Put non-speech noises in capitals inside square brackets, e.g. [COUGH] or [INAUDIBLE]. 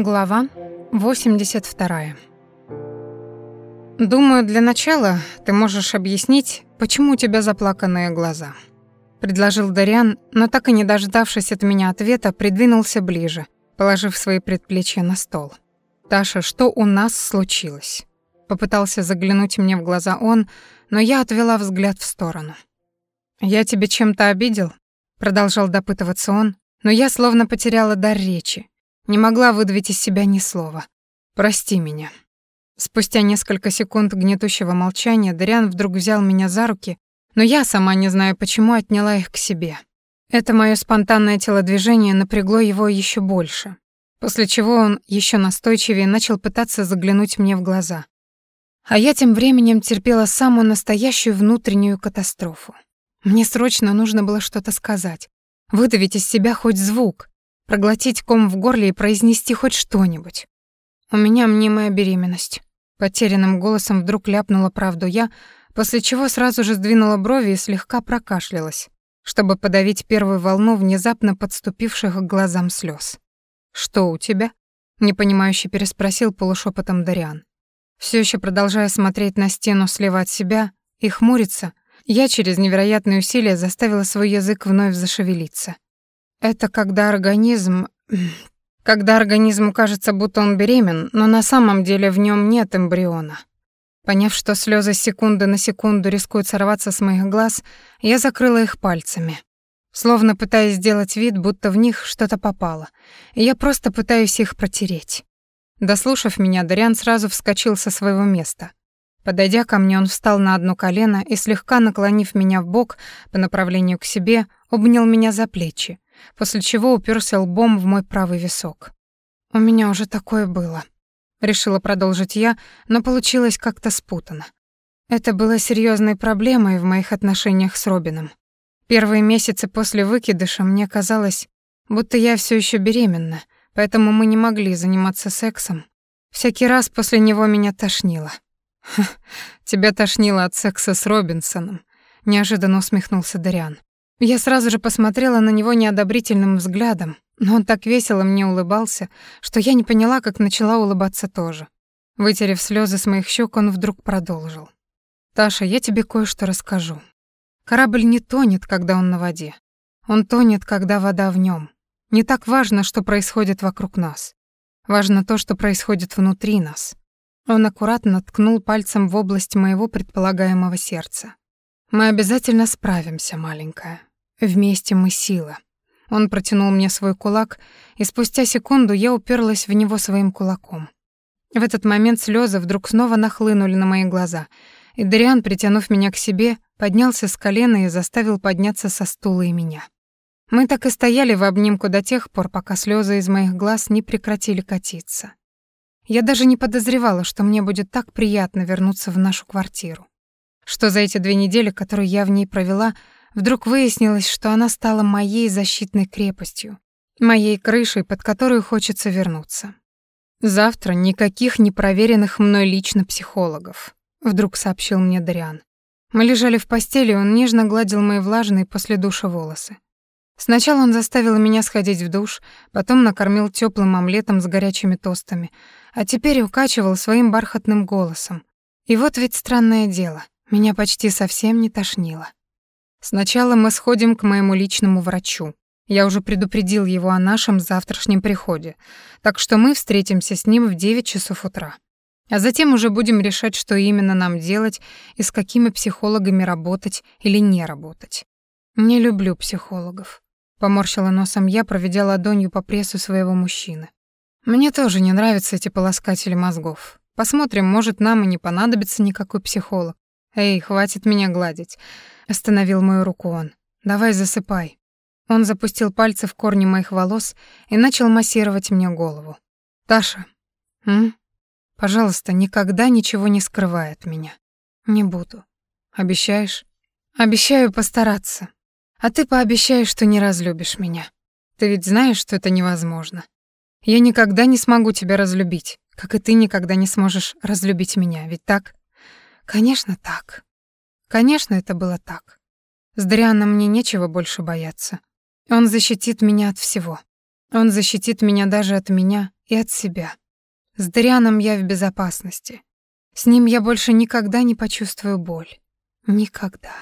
Глава 82. Думаю, для начала ты можешь объяснить, почему у тебя заплаканные глаза. Предложил Дариан, но так и не дождавшись от меня ответа, придвинулся ближе, положив свои предплечья на стол. Таша, что у нас случилось? Попытался заглянуть мне в глаза он, но я отвела взгляд в сторону. Я тебя чем-то обидел? Продолжал допытываться он, но я словно потеряла дар речи, не могла выдавить из себя ни слова. «Прости меня». Спустя несколько секунд гнетущего молчания Дариан вдруг взял меня за руки, но я, сама не знаю почему, отняла их к себе. Это мое спонтанное телодвижение напрягло его еще больше, после чего он еще настойчивее начал пытаться заглянуть мне в глаза. А я тем временем терпела самую настоящую внутреннюю катастрофу. Мне срочно нужно было что-то сказать, выдавить из себя хоть звук, проглотить ком в горле и произнести хоть что-нибудь. У меня мнимая беременность. Потерянным голосом вдруг ляпнула правду я, после чего сразу же сдвинула брови и слегка прокашлялась, чтобы подавить первую волну внезапно подступивших к глазам слез. «Что у тебя?» — непонимающе переспросил полушепотом Дариан. Все еще продолжая смотреть на стену слева от себя и хмуриться, я через невероятные усилия заставила свой язык вновь зашевелиться. Это когда организм... [CLEARS THROAT] Когда организму кажется, будто он беремен, но на самом деле в нем нет эмбриона. Поняв, что слезы секунды на секунду рискуют сорваться с моих глаз, я закрыла их пальцами, словно пытаясь сделать вид, будто в них что-то попало, и я просто пытаюсь их протереть. Дослушав меня, Дариан сразу вскочил со своего места. Подойдя ко мне, он встал на одно колено и, слегка наклонив меня в бок по направлению к себе, обнял меня за плечи, после чего уперся лбом в мой правый висок. «У меня уже такое было», — решила продолжить я, но получилось как-то спутано. Это было серьезной проблемой в моих отношениях с Робином. Первые месяцы после выкидыша мне казалось, будто я все еще беременна, поэтому мы не могли заниматься сексом. Всякий раз после него меня тошнило. «Ха, тебя тошнило от секса с Робинсоном», — неожиданно усмехнулся Дариан. Я сразу же посмотрела на него неодобрительным взглядом, но он так весело мне улыбался, что я не поняла, как начала улыбаться тоже. Вытерев слезы с моих щек, он вдруг продолжил. «Таша, я тебе кое-что расскажу. Корабль не тонет, когда он на воде. Он тонет, когда вода в нем. Не так важно, что происходит вокруг нас. Важно то, что происходит внутри нас». Он аккуратно ткнул пальцем в область моего предполагаемого сердца. «Мы обязательно справимся, маленькая. Вместе мы сила. Он протянул мне свой кулак, и спустя секунду я уперлась в него своим кулаком. В этот момент слезы вдруг снова нахлынули на мои глаза, и Дариан, притянув меня к себе, поднялся с колена и заставил подняться со стула и меня. Мы так и стояли в обнимку до тех пор, пока слезы из моих глаз не прекратили катиться. Я даже не подозревала, что мне будет так приятно вернуться в нашу квартиру. Что за эти две недели, которые я в ней провела, Вдруг выяснилось, что она стала моей защитной крепостью, моей крышей, под которую хочется вернуться. Завтра никаких непроверенных мной лично психологов, вдруг сообщил мне Дариан. Мы лежали в постели, он нежно гладил мои влажные после душа волосы. Сначала он заставил меня сходить в душ, потом накормил теплым омлетом с горячими тостами, а теперь укачивал своим бархатным голосом. И вот ведь странное дело, меня почти совсем не тошнило. Сначала мы сходим к моему личному врачу. Я уже предупредил его о нашем завтрашнем приходе, так что мы встретимся с ним в 9 часов утра. А затем уже будем решать, что именно нам делать и с какими психологами работать или не работать. Не люблю психологов. Поморщила носом я, проведя ладонью по прессу своего мужчины. Мне тоже не нравятся эти полоскатели мозгов. Посмотрим, может, нам и не понадобится никакой психолог. Эй, хватит меня гладить. Остановил мою руку он. «Давай засыпай». Он запустил пальцы в корни моих волос и начал массировать мне голову. «Таша, м? Пожалуйста, никогда ничего не скрывай от меня. Не буду. Обещаешь? Обещаю постараться. А ты пообещай, что не разлюбишь меня. Ты ведь знаешь, что это невозможно. Я никогда не смогу тебя разлюбить, как и ты никогда не сможешь разлюбить меня, ведь так? Конечно, так. Конечно, это было так. С Дрианом мне нечего больше бояться. Он защитит меня от всего. Он защитит меня даже от меня и от себя. С Дарианом я в безопасности. С ним я больше никогда не почувствую боль. Никогда.